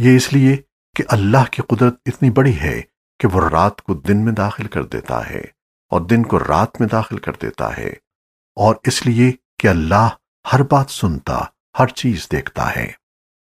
یہ اس لیے کہ اللہ کی قدرت اتنی بڑی ہے کہ وہ رات کو دن میں داخل کر دیتا ہے اور دن کو رات میں داخل کر دیتا ہے اور اس لیے کہ اللہ ہر بات سنتا، ہر چیز دیکھتا ہے۔